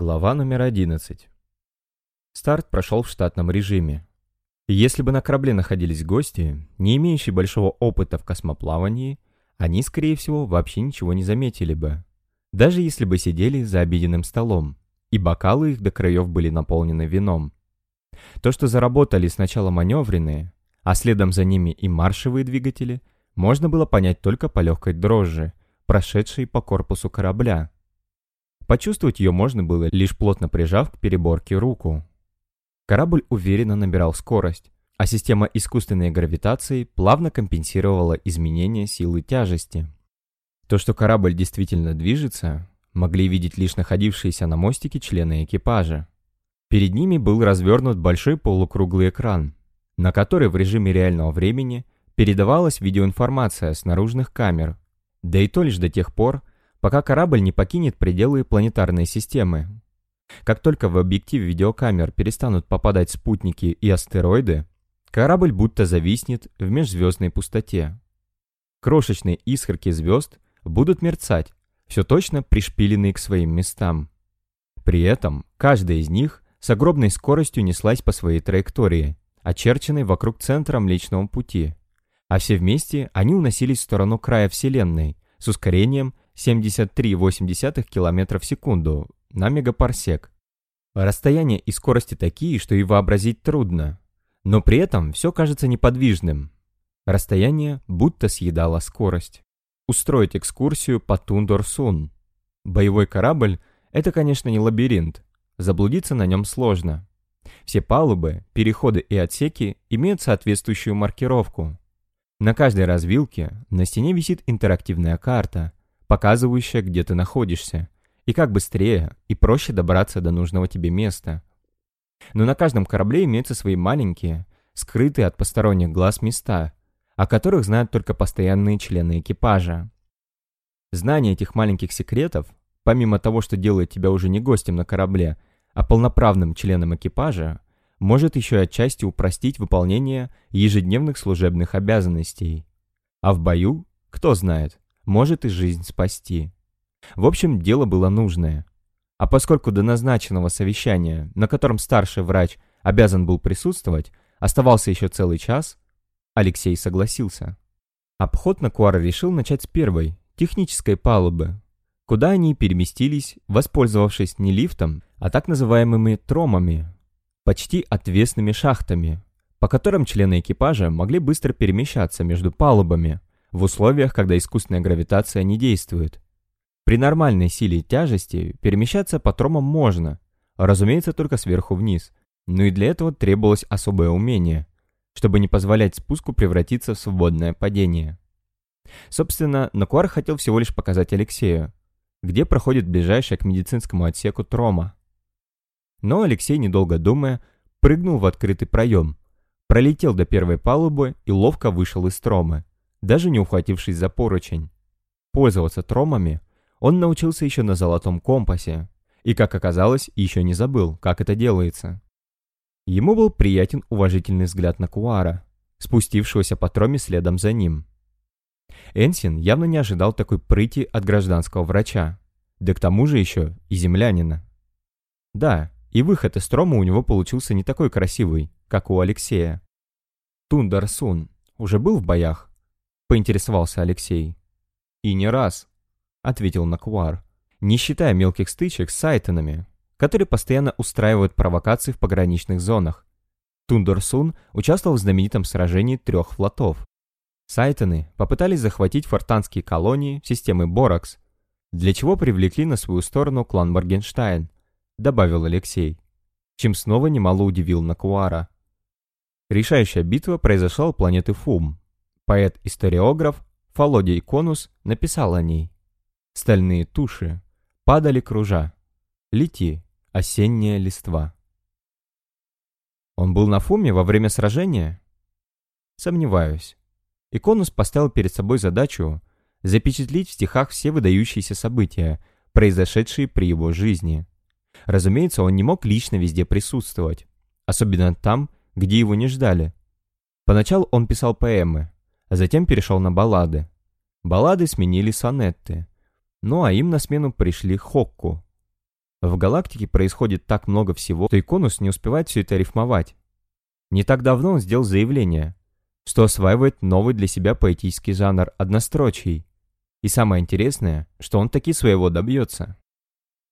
Глава номер 11. Старт прошел в штатном режиме. Если бы на корабле находились гости, не имеющие большого опыта в космоплавании, они, скорее всего, вообще ничего не заметили бы. Даже если бы сидели за обеденным столом, и бокалы их до краев были наполнены вином. То, что заработали сначала маневренные, а следом за ними и маршевые двигатели, можно было понять только по легкой дрожжи, прошедшей по корпусу корабля, Почувствовать ее можно было, лишь плотно прижав к переборке руку. Корабль уверенно набирал скорость, а система искусственной гравитации плавно компенсировала изменения силы тяжести. То, что корабль действительно движется, могли видеть лишь находившиеся на мостике члены экипажа. Перед ними был развернут большой полукруглый экран, на который в режиме реального времени передавалась видеоинформация с наружных камер, да и то лишь до тех пор, пока корабль не покинет пределы планетарной системы. Как только в объектив видеокамер перестанут попадать спутники и астероиды, корабль будто зависнет в межзвездной пустоте. Крошечные искорки звезд будут мерцать, все точно пришпиленные к своим местам. При этом каждая из них с огромной скоростью неслась по своей траектории, очерченной вокруг центра Млечного Пути, а все вместе они уносились в сторону края Вселенной с ускорением 73,8 км в секунду на мегапарсек. Расстояние и скорости такие, что и вообразить трудно. Но при этом все кажется неподвижным. Расстояние будто съедало скорость. Устроить экскурсию по Тундор-Сун. Боевой корабль – это, конечно, не лабиринт. Заблудиться на нем сложно. Все палубы, переходы и отсеки имеют соответствующую маркировку. На каждой развилке на стене висит интерактивная карта – показывающая, где ты находишься, и как быстрее и проще добраться до нужного тебе места. Но на каждом корабле имеются свои маленькие, скрытые от посторонних глаз места, о которых знают только постоянные члены экипажа. Знание этих маленьких секретов, помимо того, что делает тебя уже не гостем на корабле, а полноправным членом экипажа, может еще и отчасти упростить выполнение ежедневных служебных обязанностей. А в бою, кто знает, может и жизнь спасти. В общем, дело было нужное. А поскольку до назначенного совещания, на котором старший врач обязан был присутствовать, оставался еще целый час, Алексей согласился. Обход на Куар решил начать с первой, технической палубы, куда они переместились, воспользовавшись не лифтом, а так называемыми тромами, почти отвесными шахтами, по которым члены экипажа могли быстро перемещаться между палубами, в условиях, когда искусственная гравитация не действует. При нормальной силе тяжести перемещаться по тромам можно, разумеется, только сверху вниз, но и для этого требовалось особое умение, чтобы не позволять спуску превратиться в свободное падение. Собственно, Накуар хотел всего лишь показать Алексею, где проходит ближайшая к медицинскому отсеку трома. Но Алексей, недолго думая, прыгнул в открытый проем, пролетел до первой палубы и ловко вышел из тромы даже не ухватившись за поручень. Пользоваться тромами он научился еще на золотом компасе, и, как оказалось, еще не забыл, как это делается. Ему был приятен уважительный взгляд на Куара, спустившегося по троме следом за ним. Энсин явно не ожидал такой прыти от гражданского врача, да к тому же еще и землянина. Да, и выход из трома у него получился не такой красивый, как у Алексея. Тундар Сун уже был в боях, поинтересовался Алексей. «И не раз», — ответил Накуар, не считая мелких стычек с сайтонами, которые постоянно устраивают провокации в пограничных зонах. Тундорсун участвовал в знаменитом сражении трех флотов. Сайтоны попытались захватить фортанские колонии системы Боракс, для чего привлекли на свою сторону клан Моргенштайн, добавил Алексей, чем снова немало удивил Накуара. Решающая битва произошла у планеты Фум, Поэт-историограф Фолодий Конус написал о ней. Стальные туши падали кружа. Лети, осенняя листва. Он был на Фуме во время сражения? Сомневаюсь. Иконус поставил перед собой задачу запечатлеть в стихах все выдающиеся события, произошедшие при его жизни. Разумеется, он не мог лично везде присутствовать, особенно там, где его не ждали. Поначалу он писал поэмы, а затем перешел на баллады. Баллады сменили сонетты. Ну а им на смену пришли хокку. В галактике происходит так много всего, что Иконус не успевает все это рифмовать. Не так давно он сделал заявление, что осваивает новый для себя поэтический жанр однострочий. И самое интересное, что он таки своего добьется.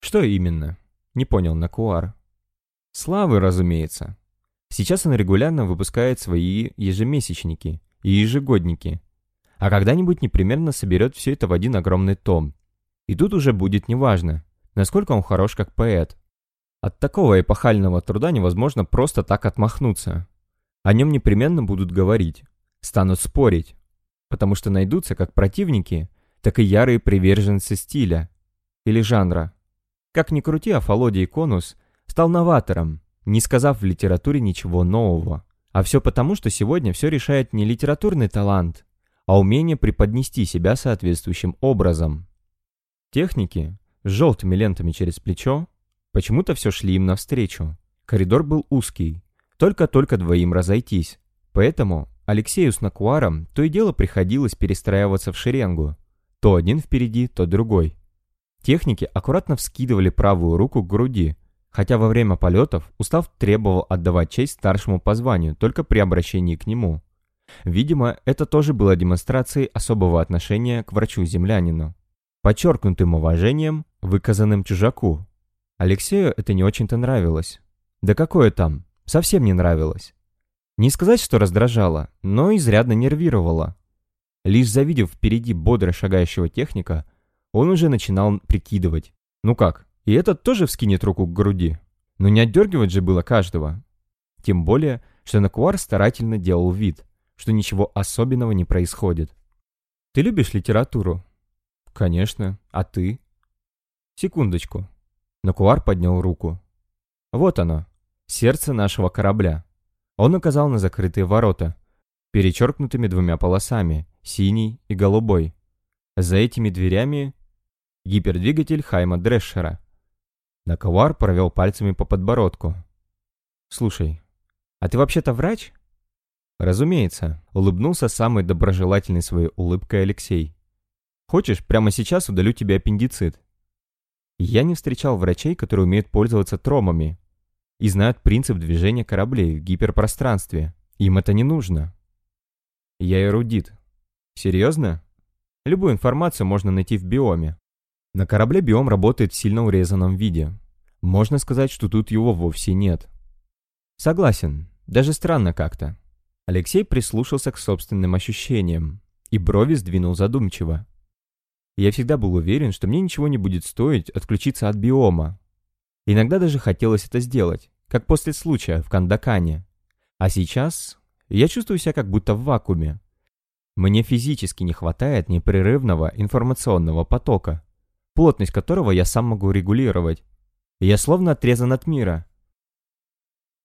Что именно? Не понял Накуар. Славы, разумеется. Сейчас он регулярно выпускает свои ежемесячники и ежегодники, а когда-нибудь непременно соберет все это в один огромный том. И тут уже будет неважно, насколько он хорош как поэт. От такого эпохального труда невозможно просто так отмахнуться. О нем непременно будут говорить, станут спорить, потому что найдутся как противники, так и ярые приверженцы стиля или жанра. Как ни крути, а Фолодий Конус стал новатором, не сказав в литературе ничего нового. А все потому, что сегодня все решает не литературный талант, а умение преподнести себя соответствующим образом. Техники с желтыми лентами через плечо почему-то все шли им навстречу. Коридор был узкий, только-только двоим разойтись. Поэтому Алексею с Накуаром то и дело приходилось перестраиваться в шеренгу. То один впереди, то другой. Техники аккуратно вскидывали правую руку к груди, хотя во время полетов устав требовал отдавать честь старшему по званию только при обращении к нему. Видимо, это тоже было демонстрацией особого отношения к врачу-землянину. Подчеркнутым уважением, выказанным чужаку. Алексею это не очень-то нравилось. Да какое там, совсем не нравилось. Не сказать, что раздражало, но изрядно нервировало. Лишь завидев впереди бодро шагающего техника, он уже начинал прикидывать. Ну как, и этот тоже вскинет руку к груди. Но не отдергивать же было каждого. Тем более, что Накуар старательно делал вид, что ничего особенного не происходит. «Ты любишь литературу?» «Конечно. А ты?» «Секундочку». Накуар поднял руку. «Вот оно. Сердце нашего корабля». Он указал на закрытые ворота, перечеркнутыми двумя полосами, синий и голубой. За этими дверями гипердвигатель Хайма Дрешера. Наковар провел пальцами по подбородку. «Слушай, а ты вообще-то врач?» «Разумеется», — улыбнулся самый доброжелательный своей улыбкой Алексей. «Хочешь, прямо сейчас удалю тебе аппендицит?» Я не встречал врачей, которые умеют пользоваться тромами и знают принцип движения кораблей в гиперпространстве. Им это не нужно. Я эрудит. Серьезно? Любую информацию можно найти в биоме. На корабле биом работает в сильно урезанном виде. Можно сказать, что тут его вовсе нет. Согласен, даже странно как-то. Алексей прислушался к собственным ощущениям и брови сдвинул задумчиво. Я всегда был уверен, что мне ничего не будет стоить отключиться от биома. Иногда даже хотелось это сделать, как после случая в Кандакане. А сейчас я чувствую себя как будто в вакууме. Мне физически не хватает непрерывного информационного потока плотность которого я сам могу регулировать. я словно отрезан от мира.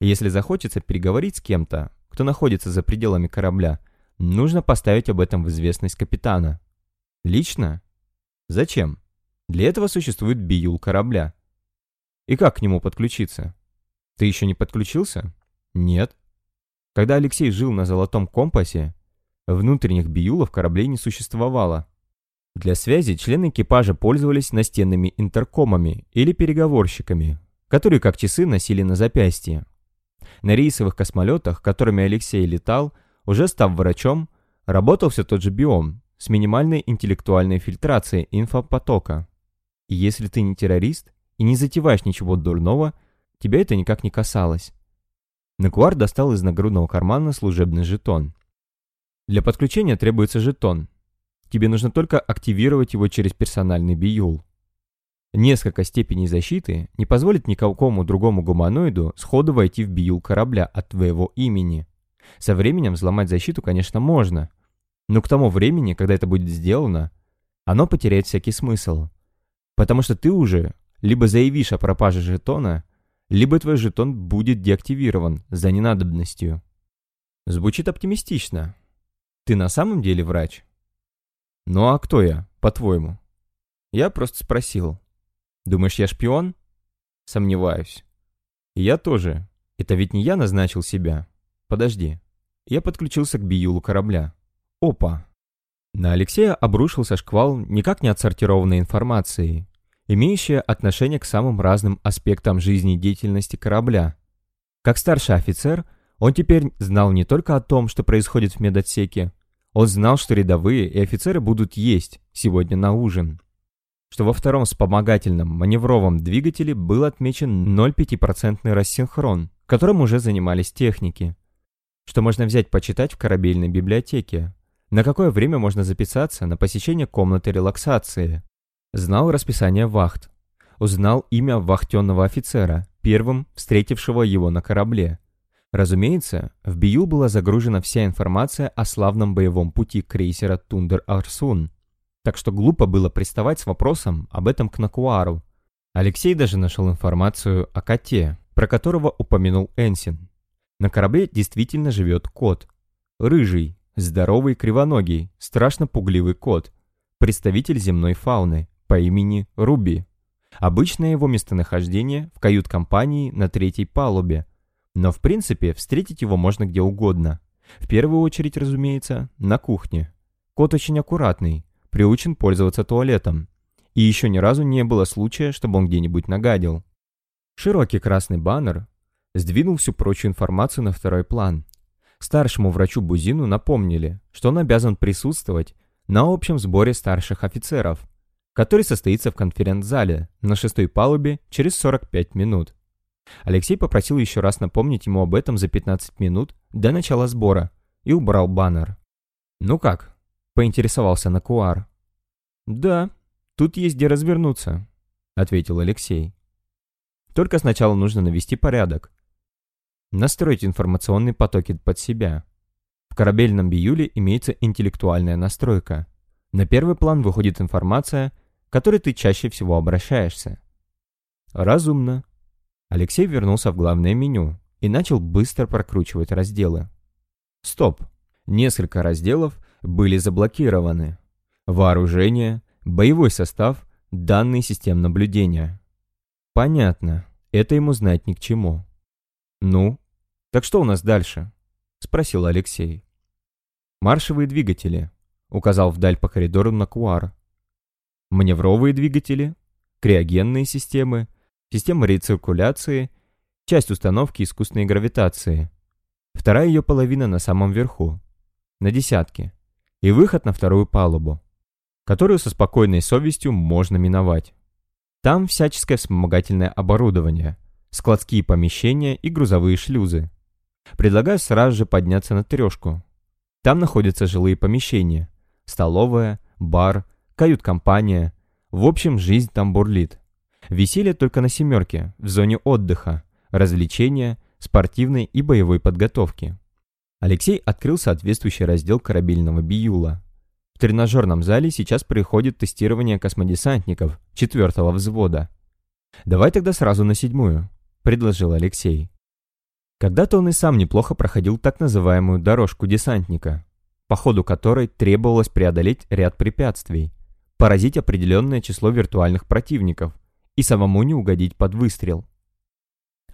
Если захочется переговорить с кем-то, кто находится за пределами корабля, нужно поставить об этом в известность капитана. Лично? Зачем? Для этого существует биюл корабля. И как к нему подключиться? Ты еще не подключился? Нет. Когда Алексей жил на Золотом Компасе, внутренних биюлов кораблей не существовало. Для связи члены экипажа пользовались настенными интеркомами или переговорщиками, которые как часы носили на запястье. На рейсовых космолетах, которыми Алексей летал, уже став врачом, работал все тот же биом с минимальной интеллектуальной фильтрацией инфопотока. И если ты не террорист и не затеваешь ничего дурного, тебя это никак не касалось. Накуар достал из нагрудного кармана служебный жетон. Для подключения требуется жетон, Тебе нужно только активировать его через персональный биюл. Несколько степеней защиты не позволит никакому другому гуманоиду сходу войти в биюл корабля от твоего имени. Со временем взломать защиту, конечно, можно, но к тому времени, когда это будет сделано, оно потеряет всякий смысл. Потому что ты уже либо заявишь о пропаже жетона, либо твой жетон будет деактивирован за ненадобностью. Звучит оптимистично. Ты на самом деле врач? «Ну а кто я, по-твоему?» Я просто спросил. «Думаешь, я шпион?» «Сомневаюсь». «Я тоже. Это ведь не я назначил себя. Подожди». Я подключился к биюлу корабля. Опа! На Алексея обрушился шквал никак не отсортированной информации. имеющая отношение к самым разным аспектам жизни и деятельности корабля. Как старший офицер, он теперь знал не только о том, что происходит в медотсеке, он знал, что рядовые и офицеры будут есть сегодня на ужин. Что во втором вспомогательном маневровом двигателе был отмечен 0,5% рассинхрон, которым уже занимались техники. Что можно взять почитать в корабельной библиотеке. На какое время можно записаться на посещение комнаты релаксации. Знал расписание вахт. Узнал имя вахтенного офицера, первым встретившего его на корабле. Разумеется, в Бию была загружена вся информация о славном боевом пути крейсера Тундер Арсун. Так что глупо было приставать с вопросом об этом к Накуару. Алексей даже нашел информацию о коте, про которого упомянул Энсин. На корабле действительно живет кот. Рыжий, здоровый, кривоногий, страшно пугливый кот. Представитель земной фауны по имени Руби. Обычное его местонахождение в кают-компании на третьей палубе. Но в принципе встретить его можно где угодно. В первую очередь, разумеется, на кухне. Кот очень аккуратный, приучен пользоваться туалетом. И еще ни разу не было случая, чтобы он где-нибудь нагадил. Широкий красный баннер сдвинул всю прочую информацию на второй план. Старшему врачу Бузину напомнили, что он обязан присутствовать на общем сборе старших офицеров, который состоится в конференц-зале на шестой палубе через 45 минут. Алексей попросил еще раз напомнить ему об этом за 15 минут до начала сбора и убрал баннер. «Ну как?» — поинтересовался Накуар. «Да, тут есть где развернуться», — ответил Алексей. «Только сначала нужно навести порядок. Настроить информационные потоки под себя. В корабельном биюле имеется интеллектуальная настройка. На первый план выходит информация, к которой ты чаще всего обращаешься. Разумно. Алексей вернулся в главное меню и начал быстро прокручивать разделы. Стоп. Несколько разделов были заблокированы. Вооружение, боевой состав, данные систем наблюдения. Понятно. Это ему знать ни к чему. Ну, так что у нас дальше? Спросил Алексей. Маршевые двигатели. Указал вдаль по коридору на Куар маневровые двигатели, криогенные системы, система рециркуляции, часть установки искусственной гравитации. Вторая ее половина на самом верху, на десятке, и выход на вторую палубу, которую со спокойной совестью можно миновать. Там всяческое вспомогательное оборудование, складские помещения и грузовые шлюзы. Предлагаю сразу же подняться на трешку. Там находятся жилые помещения, столовая, бар, кают-компания. В общем, жизнь там бурлит. Веселье только на семерке, в зоне отдыха, развлечения, спортивной и боевой подготовки. Алексей открыл соответствующий раздел корабельного биюла. В тренажерном зале сейчас происходит тестирование космодесантников четвертого взвода. «Давай тогда сразу на седьмую», — предложил Алексей. Когда-то он и сам неплохо проходил так называемую дорожку десантника, по ходу которой требовалось преодолеть ряд препятствий, поразить определенное число виртуальных противников и самому не угодить под выстрел.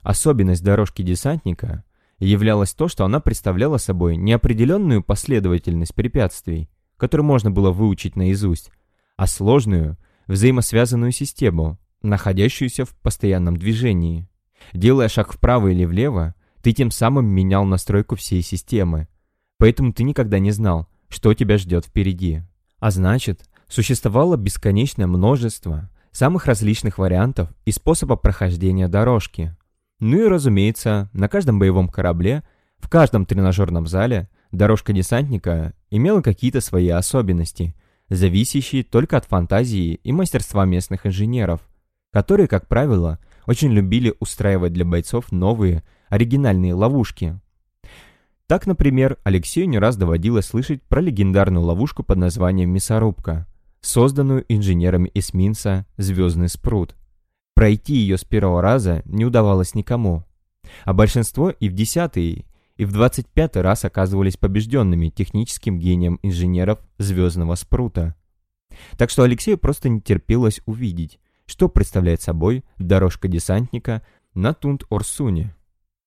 Особенность дорожки десантника являлась то, что она представляла собой не определенную последовательность препятствий, которую можно было выучить наизусть, а сложную, взаимосвязанную систему, находящуюся в постоянном движении. Делая шаг вправо или влево, ты тем самым менял настройку всей системы, поэтому ты никогда не знал, что тебя ждет впереди. А значит, существовало бесконечное множество самых различных вариантов и способов прохождения дорожки. Ну и разумеется, на каждом боевом корабле, в каждом тренажерном зале дорожка десантника имела какие-то свои особенности, зависящие только от фантазии и мастерства местных инженеров, которые, как правило, очень любили устраивать для бойцов новые, оригинальные ловушки. Так, например, Алексею не раз доводилось слышать про легендарную ловушку под названием «Мясорубка», созданную инженерами эсминца «Звездный спрут». Пройти ее с первого раза не удавалось никому, а большинство и в десятый, и в двадцать пятый раз оказывались побежденными техническим гением инженеров «Звездного спрута». Так что Алексею просто не терпелось увидеть, что представляет собой дорожка десантника на Тунд-Орсуне.